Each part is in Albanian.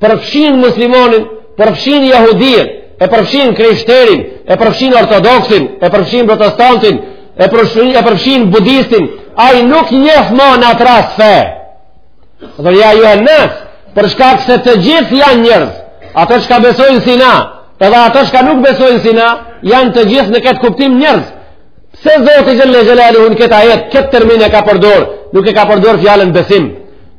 përfshin muslimonin, përfshin jahudinë, e përfshin krishterin, e përfshin ortodoksin, e përfshin protestantin, e përfshin, e përfshin budistin, ai nuk njef ma në atë rast fe. Dhe ja ejjuhen-nas, për shkak se të gjithë janë njerëz, ato çka besojnë si na, edhe ato çka nuk besojnë si na, janë të gjithë në këtë kuptim njerëz. Se Zoti xhelle xhelaluhu në këtë ajet, këtë termin e ka përdor, nuk e ka përdor fjalën besim.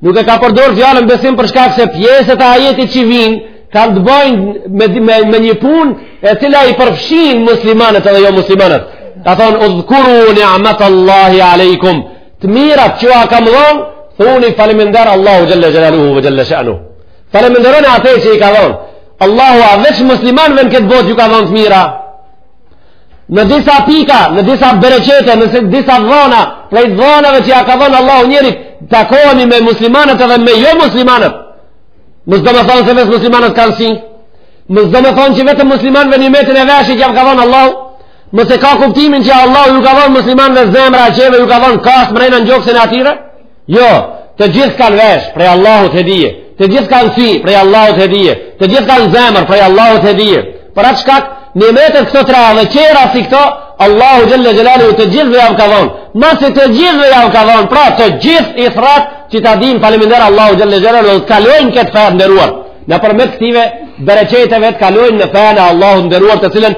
Nuk e ka përdor fjalën besim për shkak se pjesët e ajetit që vijnë kanë të bëjnë me, me, me një punë e cila i përfshin muslimanët edhe jo muslimanët. Ka thonë, udhkuru ni'mat Allahi alejkum, të mirat që jua kam dhonë, thuni falemender Allahu xhelle xhelaluhu ve xhelle shanuhu. Falemenderoni atë që i ka dhonë. Allahu a veç muslimanëve në këtë botë ju ka dhonë të mira, në disa pika, në disa bereqete, në disa dhona, prej dhonave që ja ka dhonë Allahu njerit, takohemi me muslimanët edhe me jo muslimanët. Mos do me thonë se veç muslimanët kanë sy, mos do me thonë që vetëm muslimanëve nimetin e veshit jav ka dhonë Allahu, mos e ka kuptimin që Allahu ju ka dhonë muslimanëve zemra, tjerve ju ka dhonë kashtë mrena në gjoksin e atyre, Jo, të gjithë kanë vesh prej Allahut hedije, të gjithë kanë sy prej Allahut hedije, të gjithë kanë zemër prej Allahut hedije. Për atë shkak, nimetet këto tre dhe tjera si këto, Allahu xhelle xhelaluhu të gjithëve jav ka dhonë. Masi të gjithëve jav ka dhonë, pra të gjithë i thrret që ta dinë faliminder Allahu xhelle xhelaluhu dhe të kalojnë n'këtë fe t'nderuar. Nëpërmjet këtyve bereqeteve të kalojnë në fenë e Allahut t'nderuar të cilën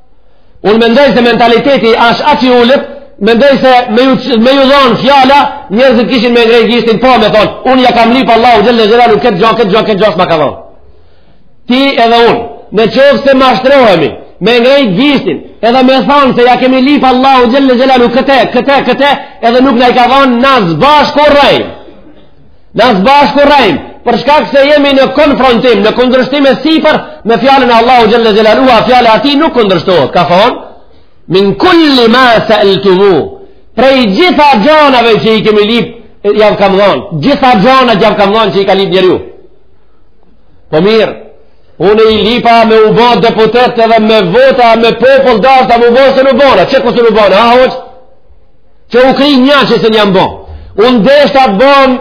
Unë mendoj se mentaliteti është aq i ulët, mendoj se me ju me ju dhon fjala, njerëzit kishin me ngrejt gishtin po me thon, unë ja kam lip Allahut xhelle xhelaluhu këtë gja, këtë gja, këtë gja s'ma ka dhon. Ti edhe unë, në qoftë se mashtrohemi, me ngrejt gishtin, edhe me thon se ja kemi lip Allahut xhelle xhelaluhu këtë, këtë, këtë, edhe nuk na i ka dhon na s'bashku rrej. Na s'bashku rrejmë, për shkak se jemi në konfrontim, në kundërshtim e sipër, me fjalën e Allahut xhelle xhelaluhu, fjala e atij nuk kundërshtohet, ka thonë, min kulli ma seeltumuhu, prej gjitha gjanave që i kemi lip, jav kam dhonë, gjitha gjanat jav kam dhonë që i ka lip njeriu. Po mirë, unë i lipa me u bo deputet edhe me vota, me popull, dashta me u bo e nu bona, qe ku se nu bona, a hoxhë? që u kry një që se n'jam bo unë deshta të bon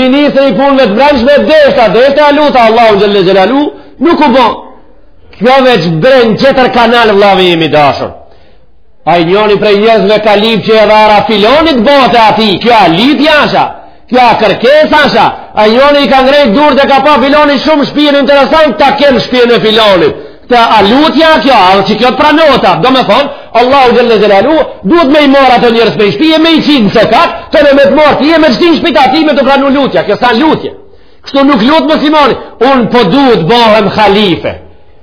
ministri i punëve të brendshme deshta deshta e luta Allahun xhelle xhelaluhu nuk u bo kjo veç brend tjetër kanal vllavi im i dashur. Ai njoni prej njerëzve ka lip që edhe ara e filonit t'bohet e atij, kjo a lip jasha, Kjo a kërkesë asht, a njoni i ka ngrejt durt dhe ka pa filoni shumë shpijën interesant, ta kem shpijën e filonit. Te lutja kjo, a që kjo të pranohet, do me thonë, Allahu xhele xhelalu, duhet me i marr ata njerëz prej shpije, me i qit në sokak, tani me të marr ti e me të shti n'shpi t'atij me t'u pranu lutja, kjo s'a lutje. Kështu nuk lutet muslimani, unë po du t'bohem halife.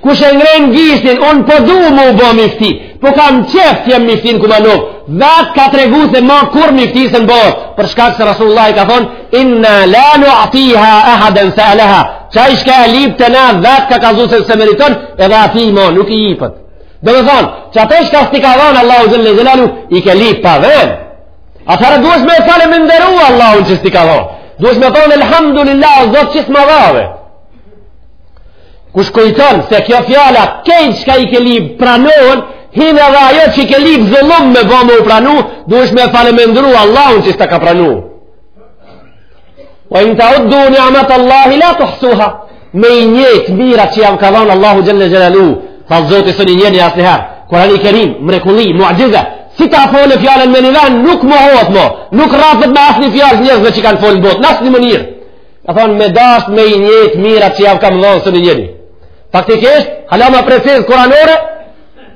Kush e ngren gishtin, unë po du m'u bo mifti, po kam qef të jem mifti n'Kumanovë, vetë ka tregu se ma kurrë mifti s'un bëhet, për shkak se Rasulullahi ka thonë, inna la nu'tiha ahaden se'eleha, që ai çka e lip te na vetë ka kallzu se s'e meriton, edhe atij ma nuk i jipet. Do me thonë, që ato çka s't'i ka dhanë Allahu xhele xhelalu, i ke lip pa ven. Atëherë duhesh me e falemenderu Allahun që s't'i ka dhanë. Duhesh me thonë, elhamdulillah, Zot që s'm'i dhave. Kush kujton se kjo fjala krejt çka i ke lip pranohen, hin edhe ajo që i ke lip zullum me bo me u pranu, duhesh me falemenderu Allahun që s'ta ka pranu. Wa in ta'uddu ni'mat Allahi la tuhsuha, me i njeh t'mirat që jav ka dhanë Allahu xhele xhelalu tha Zoti s'un i njehni asnjëherë, Kurani Kerim, mrekulli, muxhize, si ta folë fjallën me një ven, nuk mohohet më, nuk rrafet me asnjë fjalë njerëz që kanë folë në botë, në asnjë mënyrë. Ka thonë me dasht me i njeh t'mirat që jav kam dhonë s'un i njehni. Faktikisht, hala ma preciz kuranore,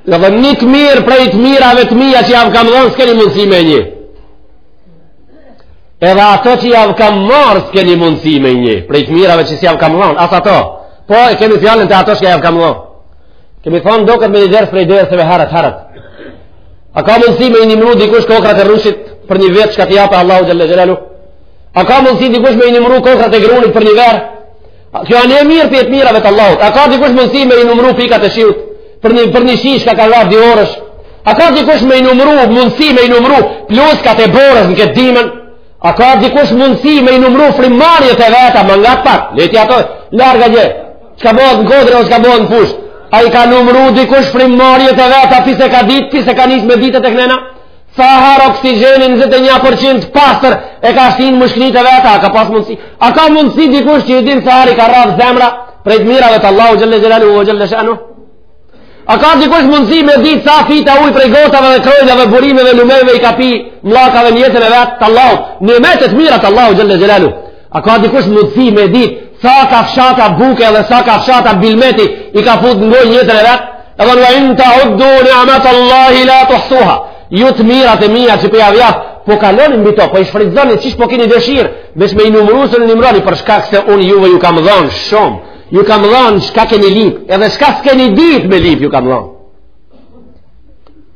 edhe një të mirë prej të mirave të mija që jav kam dhonë s'keni mundësi me e njeh. Edhe ato që jav kam marrë s'keni mundësi me i njeh, prej të mirave që s'jav kam dhonë, as ato. Po e kemi fjalën te ato që jav kam dhonë. Kemi thonë dhe këtë në një ders prej derseve ma herët, herët. A ka mundësi me i numru dikush kokrrat e rrushit për një vjet që ka t'i japë Allahu xhele xhelalu? A ka mundësi dikush me i numëru kokrrat e grunit për një verë? Kjo a një e mirë prej të mirave të Allahut. A ka dikush mundësi me i numëru pikat e shiut për një, për një shi çka ka ra dy orësh? A ka dikush me i numëru mundësi me i numëru pluskat e borës në këtë dimën? A ka dikush mundësi me i numëru frymëmarrjet e veta ma ngat pak? Le ti ato, larg atje. Çka bëhet në kodër o çka bëhet në fushë? A i ka numëru dikush frymëmarrjet e veta pi se ka dit, pi se ka nis me ditë e kënena? Sa har oksigjenin 21% pastër e ka shti n'mushknit e veta, a ka pas mundësi? A ka mundësi dikush që i din sa har i ka rrah zemra prej të mirave të Allahut xhele xhelaluhu, xhele shanuhu? A ka dikush mundësi me ditë sa fita ujë prej gotave dhe krojnave, burimeve, lumejve i ka pi mlakave n'jetën e vet të Allahut? Nimetet, t'mirat e Allahut xhele xhelaluhu. A ka dikush mundësi me dit sa kafshata buke dhe sa kafshata bylmeti i ka fut në gojë n'jetën e vet? E thonë wa in ta'uddu ni'mat Allahi la tuhsuha. Ju të mirat e mija që po jav jap, po kaloni mbi to, po i shfrytëzoni qysh po kini dëshirë, veç me i numru s'un i numroni, për shkak se unë juve ju kam dhonë shumë, ju kam dhonë çka keni lip, edhe çka s'keni dit me lip ju kam dhonë.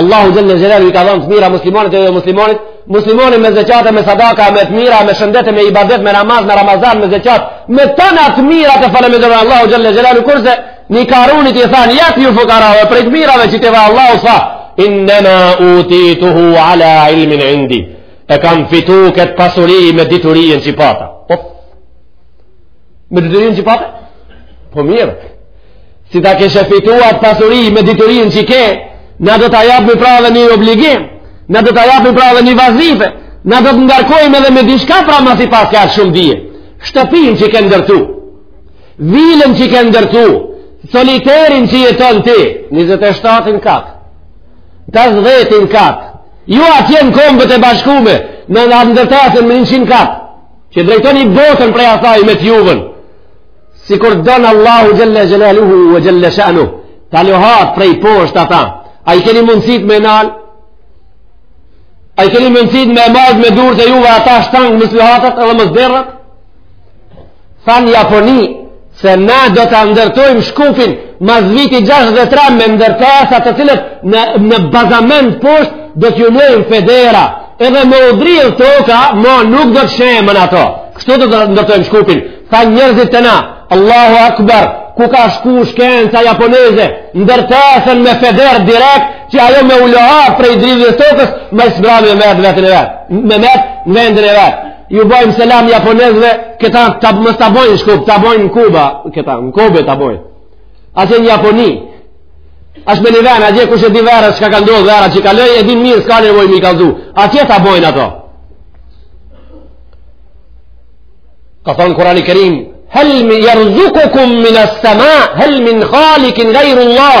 Allahu xhele xhelaluhu i ka dhënë të mira muslimanit edhe muslimanit, muslimani me zeqate, me sadaka, me të mira, me shëndete, me ibadet, me namaz, me ramazan, me zeqat, me tana të mirat e falënderon Allahun xhele xhelaluhu, kurse një Karunit i thanë, japju fukarave prej të mirave që të dha Allahu, tha, innema utituhu ala ilmin indi, e kam fitu këtë pasuri me diturinë që pata. Me diturin që pate? Po mirë. Si ta kesh fitu atë pasuri me diturin që ke, na do ta japim pra dhe një obligim, na do ta japim pra dhe një vazife, na do të ngarkojmë edhe me diçka pra masi paska shumë dije. Shtëpin që ke ndërtu, vilën që ke ndërtu, soliterin që jeton ti, 27-in kat, 50-in kat, ju atje në Kombet e Bashkume, në atë ndërtesën me 100 kat, që drejtoni botën prej asaj me të juvën, sikur don Allahu xhele xhelaluhu ve xhele shanuhu, ta luhat prej poshtë ata, a i keni mundësit me nal, a i keni mundësit me majt me durt e juve ata shtangë mos luhatet edhe mos derdhet, thanë Japoni, se na do ta ndërtojmë Shkupin mas vitit 63 me ndërtesa të cilat në, në bazament poshtë do t'ju vnojmë federa edhe me u dridh toka ma nuk do të shemen ato kështu do ta ndërtojmë Shkupin tha njerëzit tanë Allahu Akbar ku ka shku shkenca japoneze ndërtesën me feder direkt që ajo me u luhat prej dridhjes tokës ma s'mbrami me marrë veten e vet me met në vendin e vet Ju bojmë selam japonezve, këta të mos ta bojnë n'Shkup, ta bojnë në Kuba, këta, në Kobe ta bojnë. Atje në Japoni, asht me një ven, atje kush e di verës, çka ka ndodh vera që kaloi, e din mirë, s'ka nevojë m'i kallzu, atje ta bojnë ato. Ka thonë Kurani Kerim, hel min jerzukukum mines sema, hel min halikin gajru Allah,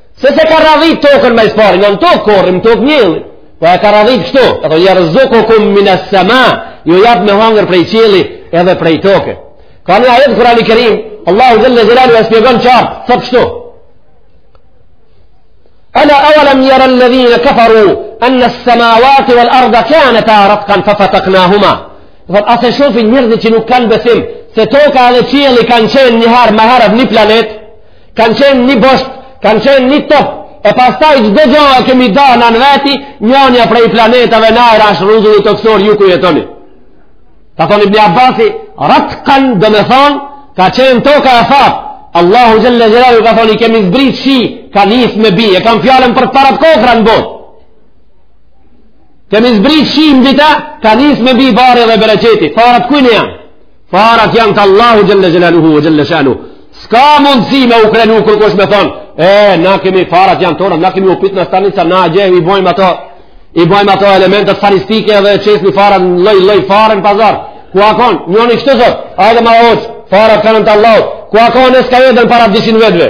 Se s'e ka radhit tokën ma s'pari, në në tokë korrim, në tokë mjellim, po e ka radhit kështu, e thonë, jerzukukum mines sema, ju jap me hangër prej qielli edhe prej toke. Ka një ajet Kurani Kerim, Allahu xhele xhelaluhu e spjegon qartë, thotë kështu. Ana evelem jeral-ledhine keferu, ennes semavati vel erda kaneta ratkan fefetaknahuma. Thotë, a s'e shofin njerëzit që nuk kanë besim, se toka edhe qielli kanë qenë njëherë, ma herët, një planet, Kanë qenë një bosht, kanë qenë një top, e pastaj çdo gja e kemi da në në veti, njana prej planetave në ajra është rruzulli tokësor ju ku jetoni. Ka thonë Ibn Abasi, ratkan domethonë, ka qenë toka e thatë, Allahu xhele xhelaluhu ka thonë i kemi zbrit shi, ka nis me bi, e kam fjalën për t'parat kokrra në botë. Kemi zbrit shi mbi ta, ka nis me bi bari dhe bereqeti, farat kujna janë. Farat janë të Allahut xhel-le xhelaluhu ve xhel-le shanuhu. S'ka mundësi me u krenu kërkush me thonë, e, na kemi farat janë tona, na kemi opitne stanica na gjehë i bojmë ato, i bojmë ato elementet faristike dhe qesim farat në lloj-lloj fare n' pazar. Ku a kon, njën i kështë zot, hajde ma oqë, farat janë të Allahut. Ku a kon es ka jedan para dyqind vjetve.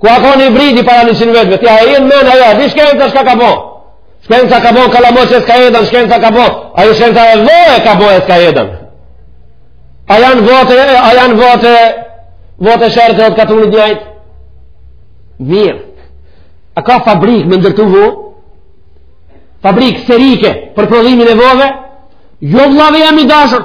Ku a kon hibridi para dyqind vjetve, tja e jenë mena ja, di shkenca çka ka bo. Shkenca ka bon kallamoq es ka jedan, shkenca ka bon. Ajo shkenca e vojë ka bon es ka jedan. A janë vote, a janë vote, votë e sheherit e të katunit njajtë? Mirë. A ka fabrikë me ndërtu vo? Fabrikë serike për prodhimin e vove? Jo vllau jem i dashur.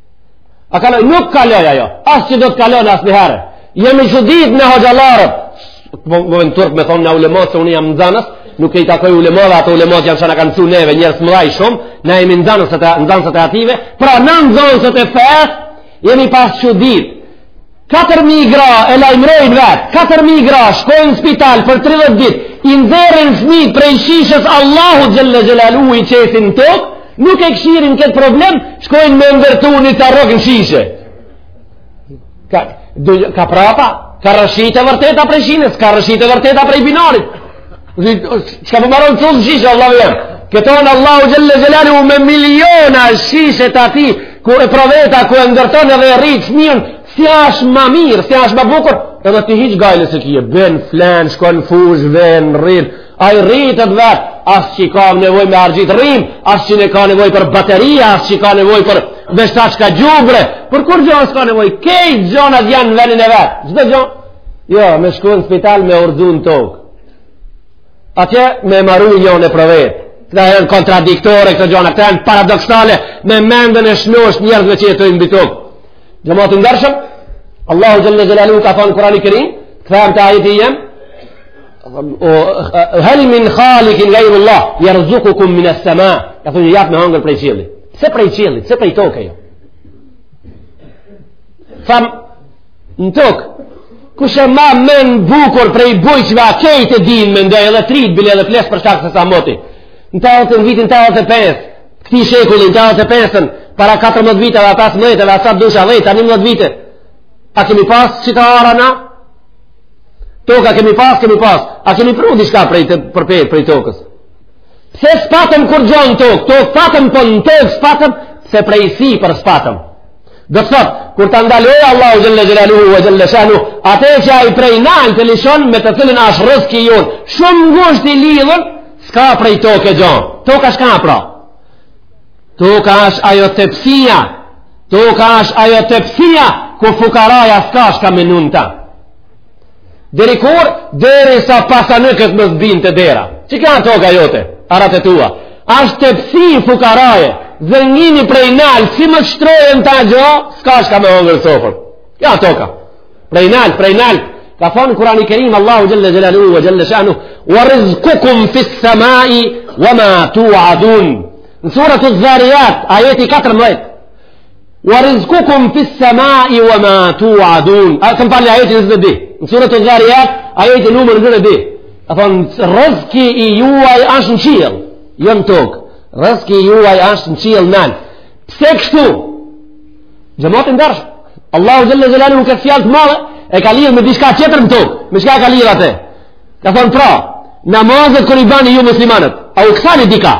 A kaloi? Nuk kaloi ajo. As që do të kalon asnjëherë. Jemi çuditë na hoxhallarët. Më vjen turp me thonë na ulemat se unë jam nxanës. Nuk i takoj ulemave, ata ulemat janë që na kanë msu neve njerëz mdhaj shumë. Na jemi nxanësit e atyve. Pra na nxanësit e fesë, jemi pas çuditë. 4.000 gra e lajmërojnë veten, 4.000 gra shkojnë në spital për 30 dit, i nxerrin fmijt prej shishes Allahut xhel-le xhelaluhu i qesin në tokë, nuk e kshyrin këtë problem, shkojnë me ndërtu një carrok në shishe. Ka, du, ka prapa, ka rrëshit e vërteta prej shinës, ka rrëshit e vërteta prej binarit, Çka për po maron të të shishe, Allah vjen. Këto Allahu xhel-le xhelaluhu me miliona shishet e tij, ku epruveta, ku e ndërton edhe rrit fmin, si ashtë ma mirë, si ashtë ma bukur, edhe ti hiç gajle s'ke, bjen, flen, shkon, fush, vjen, rrin, ai rritet vetë, as që ka nevojë me harxhu rrymë, as që ka nevojë për bateria, as që ka nevojë për veshtaçko gjubre, për kurgjo s'ka nevojë, krejt gjonat janë në venin e vet, çdo gjo, Jo, me shku në spital me hudh në tokë. Atje me maru një në epruvetë. Këto janë kontradiktore, këto gjona, këto janë paradoksale, me menden e shnoshë t'njerëzve që jetojnë mbi tokë. Xhemat të ndershëm, Allahu xhel-le xhelaluhu ka thonë n'Kurani Kerim, këta e në të ajeti jem, o hel min khalikin gajrullah, jerzukukum mines-sema, ka thonë ju jep me hangër prej qiellit. Se prej qiellit, se prej toke jo. Thamë, Në tokë, kush e ma men bukur prej bujqve, a krejt e dinë mendoj edhe t'rijtë, bile edhe pleqtë për shkak se s'a moti. Në tetdhetë në vitin tetdhetë e pesë, këtij shekulli në tetdhetë e pesën, para 14 vite dhe 15 vite dhe asat dusha dhe i të 11 vite, a kemi pasë qëto ara na? Toka kemi pasë, kemi pasë. A kemi pru diçka prej, prej, prej tokës? Se s'patëm kurgjo n'tokë, tokë patëm por po në tokë s'patëm, se prej sipër s'patëm. Do të thotë, kur ta ndalojë Allahu xhalla xhelaluhu ve xhalla shanu, atë që ai prej nalt të lishon me të cilën asht rrezki jonë, shumë ngushtë i lidhur, s'ka prej toke gja. Toka s'ka pra. Toka asht ajo tepsia. Toka asht ajo tepsia ku fukaraja s'ka çka me vnu n'ta. Deri kur? Derisa pasanikët mos bijnë te dera. Që ka në toka jote? Arat e tua. Asht tepsi fukaraje, zengini prej nalt, si mos shtrojë në ta gjo, s'ka çka me hongër sofër. Ja toka. Prej nalt, prej nalt. Ka thonë Kurani kerim, Allahu xhelle xhelaluhu, wa xhelle shanu, wa rizkukum fis samai, wa ma tu adun. Në suret Edh-Dharijat, ajeti 14, Wa rizkukum fis samai wa ma tu'adun. A, të më falni, ajeti 22. Në surën e Dharijat, ajeti numër 22. A thon rrezki i juaj është në qiell, jo në tokë. Rrezki i juaj është në qiell nalt. Pse kështu? Xhemat i ndershëm. Allahu xhelle xhelaluhu këtë fjalë të madhe, e ka lidhur me diçka tjetër në tokë. Me çka ka lidhur atë? Ka thon pra, namazet kur i bani ju muslimanët, a u kthani dikah?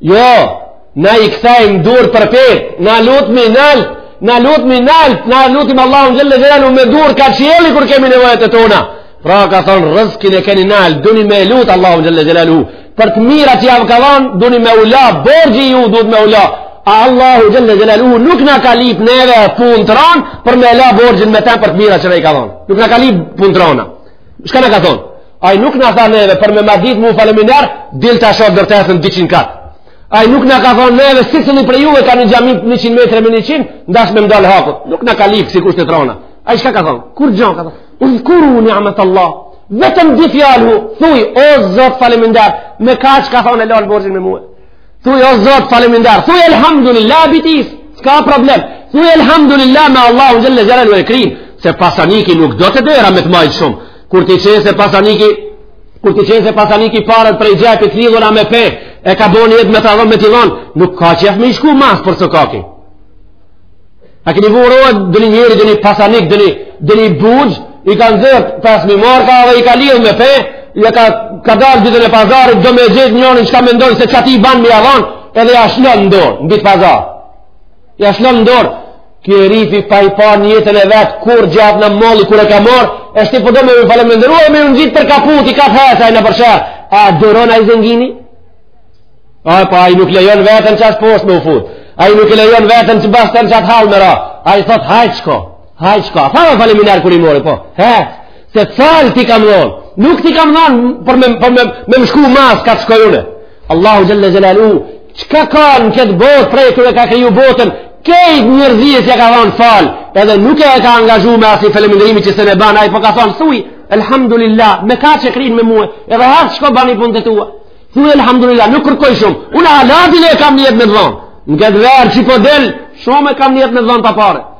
Jo, na i kthejmë durt përpjetë, na lutemi nalt, na lutemi nalt, na lutim Allahun xhelle xhelaluhu me dur kah qielli kur kemi nevojat e tona. Pra ka thonë rrëzkin e keni nalt, duhni me lut Allahun xhelle xhelaluhu. Për të mira që jav ka dhonë, duhni me u la, borxhi ju duhet me u la. A Allahu xhelle xhelaluhu nuk na ka lip neve punë të ranë për me u la borxhin me ten për të mira që na i ka dhonë. Nuk na ka lip punë të rana. Çka na ka thonë? Ai nuk na tha neve për me ma dit mu faleminar, dil ta shoh ndërtesën 200 kat. Ai nuk na ka thonë neve secili prej juve ka një xhami 100 metra me 100, n'dash me m'dal hakut. Nuk na ka lip si kushte t'rona. Ai çka ka thonë? Kurgjo, ka thonë: Uzkuru ni'mat Allah. Vetëm dy fjalë mu, thuj o Zot faleminar, me kaq ka thonë e lan borxhin me mua. Thuj o Zot faleminar, thuj elhamdulillah bitis, s'ka problem. Thuj elhamdulillah me Allahu xhalla xhalal wal krim, se pasaniki nuk do të dera me të majtë shumë. Kur t'i qesë pasaniki, kur t'i qesë pasaniki paret prej xhepi t'lidhuna me pe, e ka bo nijet me ta dhonë, me t'i dhonë, nuk ka qef me i shku mas për së kaki. A keni vu roe ndonjë njeri, ndonjë pasanik, ndonjë, ndonjë bugjë, i ka nxerr pesë mi marka dhe i ka lidhë me pe, i ka, ka dalë ditën e pazarit, do me gjet njerin çka mendon se qatij i ban me ja dhon, edhe ja lshon në dorë, në ditë pazari. Ja lshon n'dorë, ky herifi pa i pa në jetën e vet, kur qat mall, kur e ka marrë, e shti po do me m'u falënderua, me m'u ngjit për kaputi, ka të hesaj në përshërë, a duron ai zengini? A, pa, ai nuk lejon veten qaq poshtë me u fut, ai nuk lejon veten që bashkë në qat hall me ra, ai thotë hajt shko, hajt shko, a, faleminer kur i mori, po, he, se falë t'i kam dhonë, nuk t'i kam dhonë për me, për me, me më shku mas kah të shkoj une, Allahu xhelle xhelaluhu, Çka ka në këtë botë prej kur e ka kriju botën, kejt njerzisë ja ka dhonë falë, edhe nuk e ka angazhu me asi falemnderimi që s'un e ban ai, po ka thonë, thuj, elhamdulillah, me kaq e krin me mu, edhe hajt shko bani punët e tua, thuj, elhamdulillah, nuk kërkoj shumë, unë halatin e kam nijet me dhonë, në këtë verë që po del, shumë e kam nijet me dhonë pa pare,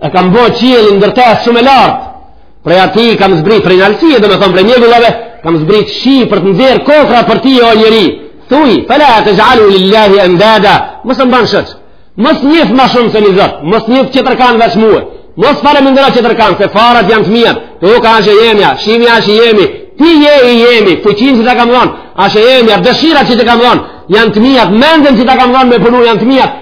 e kam bo qiellin ndërtesë shumë e lartë, prej ati kam zbrit, prej nalësie domethonë prej mjegullave, kam zbrit shi për të nxjerrë kokrra për ti o njeri, thuj, fela texhalu lillahi endada, mos më ban shoq, mos njef ma shumë se një zot, mos njef qetërkanë veç mu, mos falemndero qetërkanë, se farat janë të mija, toka asht e jemja, shiu asht i jemi, ti je i jemi, fuqinë që ta kam dhonë, asht e jemja, dëshira që të kam dhonë, janë të mijat, mendën që ta kam dhënë me punu janë të mijat,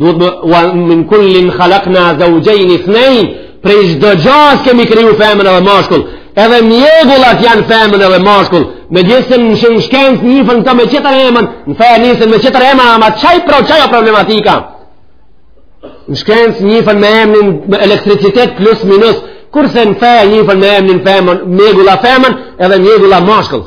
Duhet më, wa min kullin khalakna zaujejn ithnejn, prej çdo gjasë kemi kriju femën edhe mashkull, edhe mjegullat janë femën edhe mashkull, megjithëse në shkencë njifen këto me qetër emën, në fe njifen me qetër emën, ama qaj pro, qajo problematika. Në shkencë njifen me emnin elektricitet plus minus, kurse në fe njifen me emnin femën, mjegulla femën edhe mjegulla mashkull.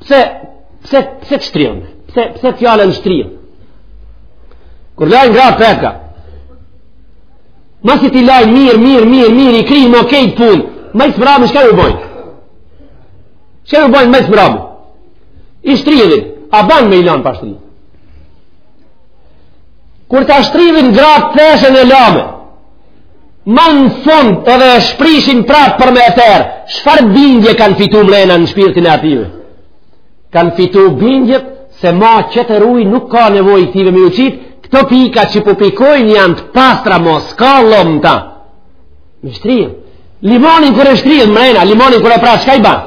Pse, pse, pse të shtridhun? Pse, pse fjalën shtridh? Kur lajnë gratë petka, masi t'i lajnë mirë, mirë, mirë, mirë, i kri mo kejt punë, ma së mbrami, shka ju bojnë? Shka ju bojnë, ma së mbrami? I shtridhin, a ban me i lanë pa shtridh? Kur ta shtridhin gratë teshen e lame, Ma në fund edhe e shprishin prapë për me e terë. Çfarë bindje kanë fitu mrena në shpirtin e ative? Kanë fitu bindjet se ma qetër ujë nuk ka nevojë këtive me ju qit, këto pika që po pikojnë janë të pastra mo s'ka llom n'ta. Me shtridh. Limonin kur e shtridh mrena, limonin kur e pret, shka i ban?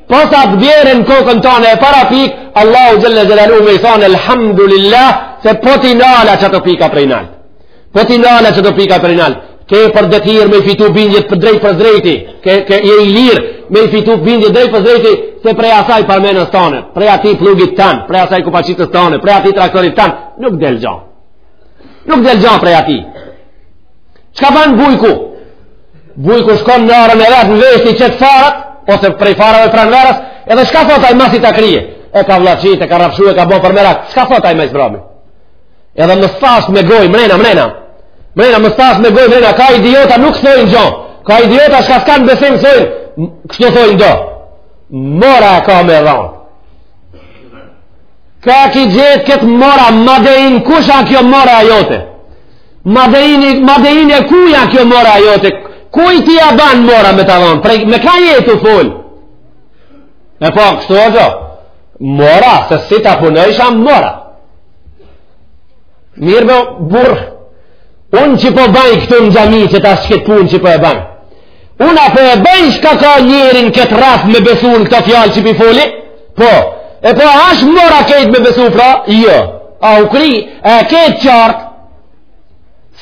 Posa të bjerë në kokën tonë e para pikë, Allahu Xhelle Xhelalu me i thonë, Elhamdulillah, se po t'i nala qato pika prej nalt. Po t'i nala qato pika prej nalt. Ke për detirë me i fitu bindjet për, drejt për drejti, ke, ke je i lirë me i fitu bindjet drejt për drejti, se prej asaj parmenës tonë, prej ati pllugit tanë, prej asaj kupacitës tonë, prej ati traktorit tanë, nuk del gjo. Nuk del gjo prej ati. Çka ban bujku? Bujku shkon në arën e vet në vjeshtë i qet farët, ose prej farëve pranverës, edhe shka thot ai masi ta krije? E ka vlaçit, e ka rrafshu, e ka bo për merak, shka thot ai ma s'mbrami? Edhe në s'asht me gojë, mrena, mrena, mrena, në s'asht me gojë, mrena, ka idiota nuk thojnë gjo, ka idiota shka s'kan besim thojnë, kështu thojnë do, mora e ka me dhanë. Ka ki gjetë këtë mora, ma dhe in kush a kjo mora e jote. Madeini, madeini e kuja kjo mora jote, kujt ti ja ban mora me ta dhon, prej, me ka jetu full. E po, kështu e gjo, mora, se si ta punojsha mora. Mirë me burrë, unë që po baj këtu në xhami që tash këtë punë që po e baj. Unë a po e bëj çka ka njeri n'këtë rast me besu në këto fjalë që pi foli? Po, e po ashtë mora kejt me besu pra? Jo. A u kry, e kejt qartë?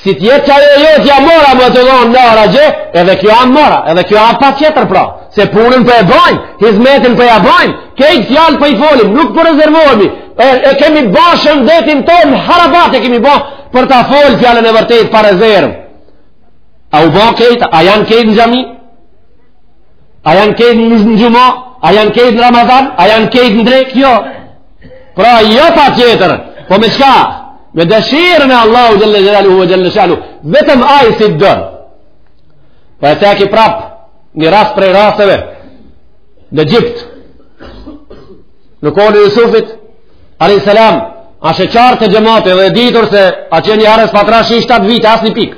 Si tjetë që ajo jo t'ja mora me të dhonë në ara gjë, edhe kjo anë mora, edhe kjo anë patjetër pra. Se punën po e bëjmë, hizmetin po e bëjmë, kejt fjalët po i folim, nuk po rezervohemi, e, e kemi ba shëndetin tonë, harabat e kemi ba për ta folë fjalën e vërtetë pa rezervë. A u ba kejtë, a janë kejtë në xhami? A janë kejtë në xhuma? A janë kejtë në Ramazan? A janë kejtë në drekë? Jo. Pra, jo patjetër. Po me çka? Me dëshirën e Allahut xhelle xhelaluhu ve xhelle shanuhu. Vetëm ai si të don. Pra qe e ki prapë, një rast prej rasteve, në Egjipt, në kohën e Jusufit, a.s. Asht e qartë te xhemati dhe e ditur se a qenë një herë s'pat ra shi 7 vite, asnjë pikë.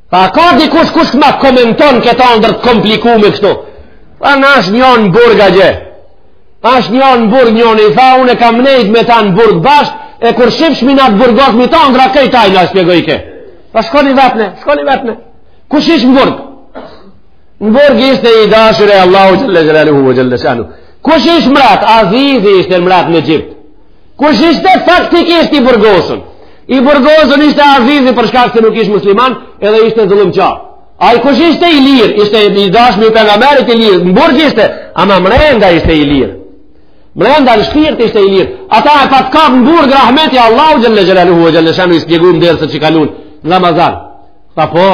Tha ka dikush kush ma komenton këtë andërr të komplikume kështu. Tha na ashtë njo në burg atje. Ashtë njo në burg njoni tha, unë e kam nejt me ta në burg bashkë, e kur shifshmi na të burgosmit andrra kejt ai na shpjegojke. Tha shkoni vetne, shkoni vetne. Kush ish në burg? Në burg ishte i dashuri i Allahut xhelle xhelaluhu ve xhelle shanuhu. Kush ish mrat? Azizi ishte mrat në Egjipt. Kush ishte faktikisht i burgosun? I burgosun ishte Azizi për shkak se nuk ishte musliman, edhe ishte zullumqar. Ai kush ishte i lirë? Ishte i dashmi pejgamber i lirë. Në burg ishte, ama mrenda ishte i lirë. Mrenda në shpirt ishte i lirë. Ata e pat kap në burg rahmeti i Allahut xhelle xhelaluhu ve xhelle shanuhu, i shpjegum n'derse që kalun n'Ramazan. Tha po.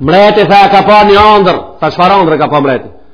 Mreti tha ka pa një andërr, tha çfarë andërr ka pa mreti?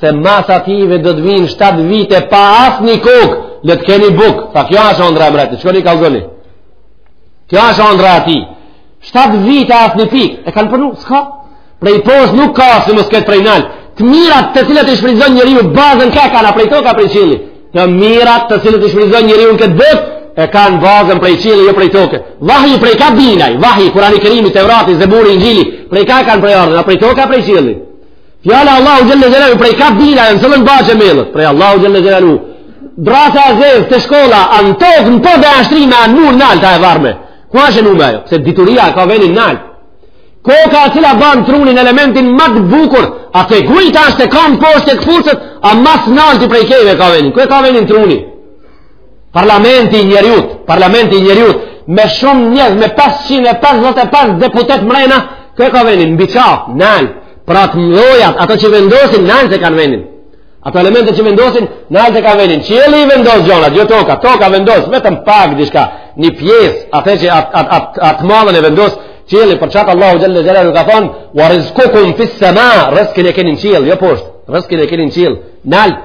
se mas atyve do të vijnë 7 vite pa asnjë kokërr, le të keni bukë, tha kjo është ondrra e mretit, shkoni kallzoni. Kjo është ondrra e tij, 7 vite asnjë pikë, e kanë përnu, s'ka? Prej poshtë nuk ka si mos ketë prej nalt, të mirat të cilat i shfrytëzon njeriu bazën ka e kanë, prej toke a prej qielli, të mirat të cilat i shfrytëzon njeriu në këtë botë, e kanë bazën prej qielli, jo prej toke. Vahji prej ka bin ai, vahji, Kurani Kerimi, Tevrati, Zeburi, Inxhili, prej ka kanë prejardhjen, a prej toke a prej qielli. Fjala e Allahut xhelle xhelaluhu prej ka bin ajo në sëllën bache melët, prej Allahut xhelle xhelaluhu. Drrasa e zezë te shkolla, a n'tokë, në pod e shtrime a n'mur nalt a e varme. Ku asht e vnume ajo? Se dituria e ka venin nalt. Koka e cila ban trunin elementin ma të bukur, a te gujtë ashtë e kam poshtë e këpucët, a ma së nalti prej kejve e ka venin. Ku e ka venin truni? Parlamenti i njeriut, parlamenti i njeriut, me shumë njerz, me 555 deputet mrena, ku e ka venin, mbi qaf, nalt, pra të mdhojat, ato që vendosin, nalt e kanë venin. Ato elemente që vendosin, nalt e kanë venin. Qielli i vendos gjonat, jo toka, toka vendos, vetëm pak, dishka, një pjesë, atë që atë at, at, at, madhen e vendos qielli, për qatë Allahu xhelle xhelaluhu ka thonë, wa rizkukum fis sema, rrëskin e keni n'qiell, jo poshtë, rrëskin e keni n'qiell, nalt,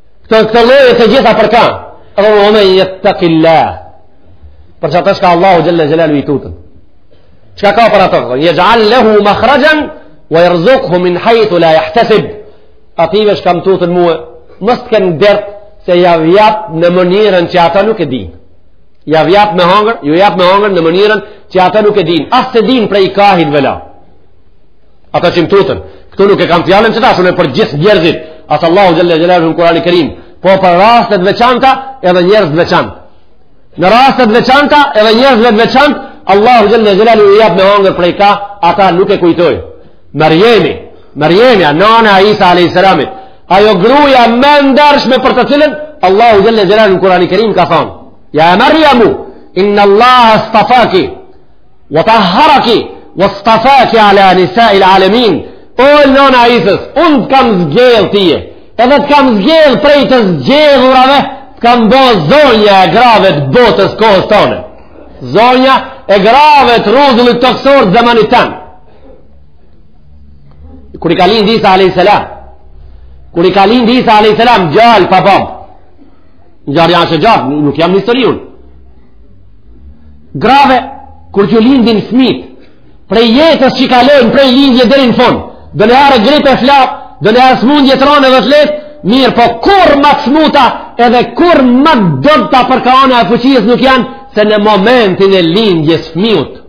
Këto këto lloje të gjitha për ka. Edhe wa man yattaqillah. Për qata çka Allahut xhelle xhelaluhu i tuten. Çka ka për ato? Yaj'al lahu makhrajan wa yarzuqhu min haythu la yahtasib. Atyve çka m'tuten mua. Mos të ken dert se jav jap në mënyrën që ata nuk e dinë. Jav jap me hangër, ju jap me hangër në mënyrën që ata nuk e dinë. As se dinë prej kahit vëlla. Ata që më tuten, këtu nuk e kam fjallën që tash unë për gjithë njerëzit, as Allahu xhelle xhelaluhu në Kurani Kerim, po për raste t'veçanta edhe njerëz t'veçant. Në raste t'veçanta edhe njerëzve t'veçant, Allahu xhelle xhelaluhu u jap me hangër prej ka, ata nuk e kujtojë. Merjemi, Merjemi, a nana e Isa a.s. Ajo gruja më e ndershme për të cilën, Allahu xhelle xhelaluhu në Kurani Kerim ka thonë, ja Merjemu, inna Allaha stafaki, Wa tahharaki wastafaki ala nisa al alamin. Oj nona e Isës, un t'kam zgjedh ty. Edhe të kam zgjedh prej të zgjedhurave, të kam bo zonja e grave të botës kohës tone. Zonja e grave të rruzullit tokësor të zemanit tan. Kur i ka lindë Isa a.s. Kur i ka lindë Isa a.s. Djalë pa babë. Ngjarja asht e gjatë, nuk jam në historinë. Grave, kur t'ju lindin fmijt, prej jetës që kalojnë, prej lindje deri në fund, donjëherë grip e flamë, donjëherë smundje të rand edhe t'let, mirë, po kurrë ma të smuta, edhe kurrë ma të dobta për ka ana e fuqisë nuk janë, se në momentin e lindjes fmijut,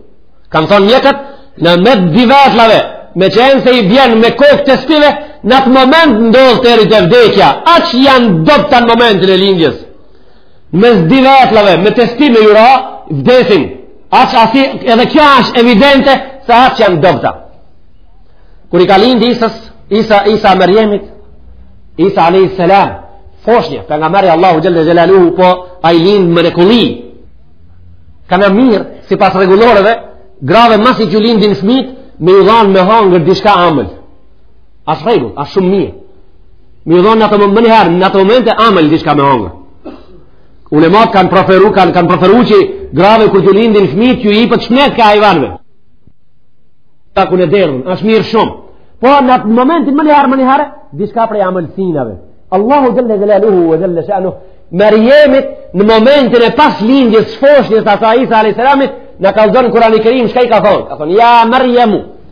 kanë thonë mjekët, në mes dy vetllave, me qenë se i bjenë me kokë të spive, në atë moment ndodh deri te vdekja, aqë janë dobta në momentin e lindjes, Mes dy vetlave me testi me ju ra vdesin. Aq asi edhe kjo është evidente se aq janë dobta. Kur i ka lindi Isës, Isa Isa Merjemit, Isa alayhis salam, foshnje, pejgamber i Allahut xhelle xhelaluhu, po ai lind mrekulli. Ka në mirë, sipas rregulloreve, grave masi t'ju lindin fmijt, me ju dhanë me hangër dishka amël. Asht rregull, asht shumë mirë. Me ju dhonë në ato menjëherë, në ato momente amel diçka me hongër. Ulemat kanë preferu, kanë kanë preferu që grave kur t'ju lindin fëmijët ju jepet shmet ka ajvanve. Ta ku në derën, asht mirë shumë. Po në atë momentin menjëherë, menjëherë, diçka prej amelsinave. Allahu xhelle xhelaluhu, xhelle shanuhu, Merjemit në momentin e pas lindjes së foshnjës të Isa alejhi selamit na ka dhënë Kurani i Kerim çka i ka thonë ka thonë ja Merjemu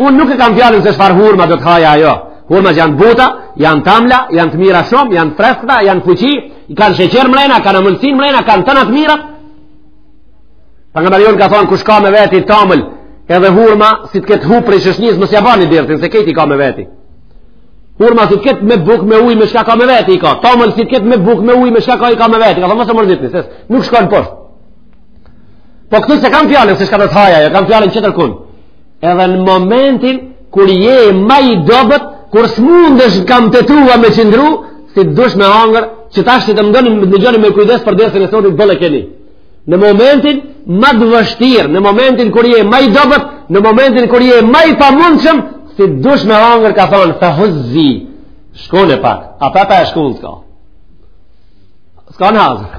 Unë nuk e kam fjalën se çfarë hurma do të haja ajo. Hurmat janë t'buta, janë t'amla, janë të mira shumë, janë t'freskëta, janë fuqi, i kanë sheqer mrena, kanë amëlsin mrena, kanë tana të mirat. Pejgamberi jon ka thonë kush ka me veti tamël, edhe hurma, si të ketë hu prej shëshnis, mos ja bani dertin, se krejt i ka me veti. Hurma, si të ketë me buk me uj, me shka ka me veti, i ka. Tamël, si të ketë me buk me uj, me shka ka i ka me veti. Ka thonë mos u mërzitni, nuk shkojnë poshtë. Po këtu s'e kam fjalën, se shka do të haja, jo kam fjalën qetërkun. Edhe në momentin, kur je ma i dobët, kur s'mundesh n'kam të tua me qëndru, si të dush me hangër, që tash të më dëgjoni, më dëgjoni me kujdes për dersin e sotit, bële keni. Në momentin, ma të vështir, në momentin kur je ma i dobët, në momentin kur je ma i pamundshëm, si të dush me hangër, ka thonë, fa huzzi, shkunde pak, a pa pa e shkund s'ka. S'ka në hazër.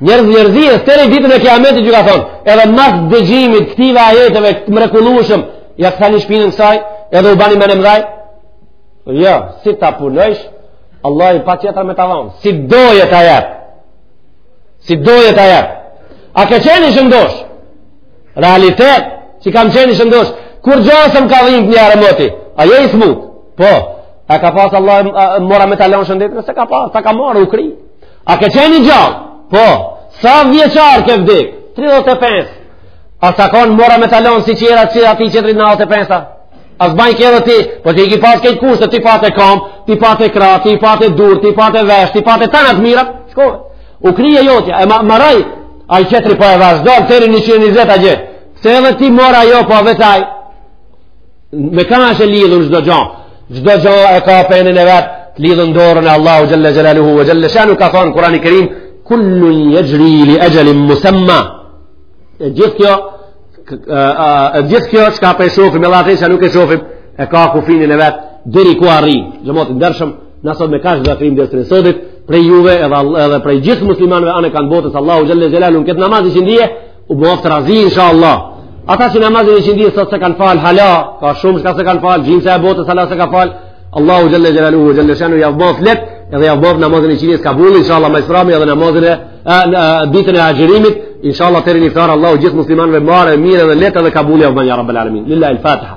Njerëz njerëzia teri ditën e kiametit ju ka thon, edhe mas dëgjimit këtyre ajeteve të mrekullueshëm, ja kthani shpinën kësaj, edhe u bani mendmëdhaj. Jo, si ta punojsh, Allahi patjetër me ta dhon. Si t'dojë ta jep. Si t'dojë ta jep. A ke qenë i shëndosh? Realitet, që kam qenë i shëndosh. Kur gjo s'm ka dhimt një herë moti, a je i smut? Po, a ka pas Allah mora me ta lon shëndet? S'e ka pas, ta ka marrë u kri. A ke qenë gjallë? Po, sa vjeçar ke vdek? 35. A s'ka konë mora me ta lonë si qerët ati teri në 85-a? A s'e bajke edhe ti? Po ti i ki pas krejt kushtet, ti pate kamë, ti pate krahët, ti pate durë, ti pate veshtë, ti pate tana të mirat? Shkove. U kri e jotja, e ma, maraj, ai qetri po e vazhdon, teri 120 a gjithë. Se edhe ti mora jo, po veç ai, me ka është lidhur çdo gjë. Çdo gjë e ka penin e vet, të lidhun n'dorën e Allahu xhelle xhelaluhu ve xhelle shanuhu ka thon Kurani i Kerim kullun jexhri li exhelin musemma. E gjithë kjo e gjithë kjo çka po e shohim edhe çka nuk e shohim e ka kufinin e vet deri ku arrin. Xhamat i ndershëm na sot me kaq do krim dersin e sotit prej juve edhe edhe prej gjithë muslimanëve anekanë botës Allahu xhelle xhelaluhu këtë namaz t'iqindisë u bëftë razi insha Allah ata që namazin e iqindisë sot s'e kanë falë hala ka shumë çka s'e kanë falë gjysa e botës hala s'e ka falë Allahu xhelle xhelaluhu xhelle shanuhu ja bëftë leht edhe ja bëftë namazin e iqindisë kabull insha Allah ma s'frami edhe namazin e ditën e agjerimit insha Allah teri n'iftar Allahu gjithë muslimanve marë mirë dhe leht edhe kabull ja bëftë ja rabbel alemin Lillahil-Fatiha